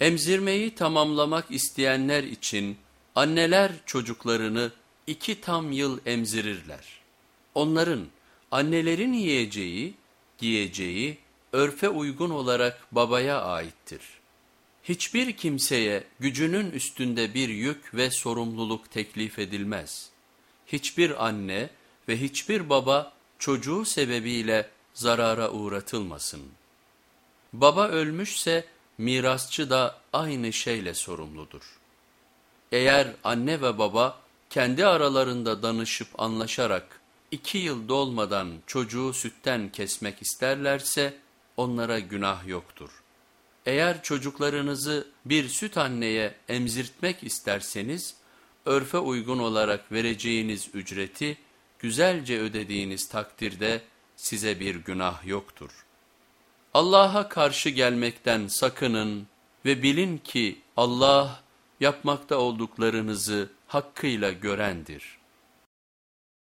Emzirmeyi tamamlamak isteyenler için anneler çocuklarını iki tam yıl emzirirler. Onların annelerin yiyeceği, giyeceği örfe uygun olarak babaya aittir. Hiçbir kimseye gücünün üstünde bir yük ve sorumluluk teklif edilmez. Hiçbir anne ve hiçbir baba çocuğu sebebiyle zarara uğratılmasın. Baba ölmüşse mirasçı da aynı şeyle sorumludur. Eğer anne ve baba kendi aralarında danışıp anlaşarak iki yıl dolmadan çocuğu sütten kesmek isterlerse onlara günah yoktur. Eğer çocuklarınızı bir süt anneye emzirtmek isterseniz, örfe uygun olarak vereceğiniz ücreti güzelce ödediğiniz takdirde size bir günah yoktur. Allah'a karşı gelmekten sakının ve bilin ki Allah yapmakta olduklarınızı hakkıyla görendir.''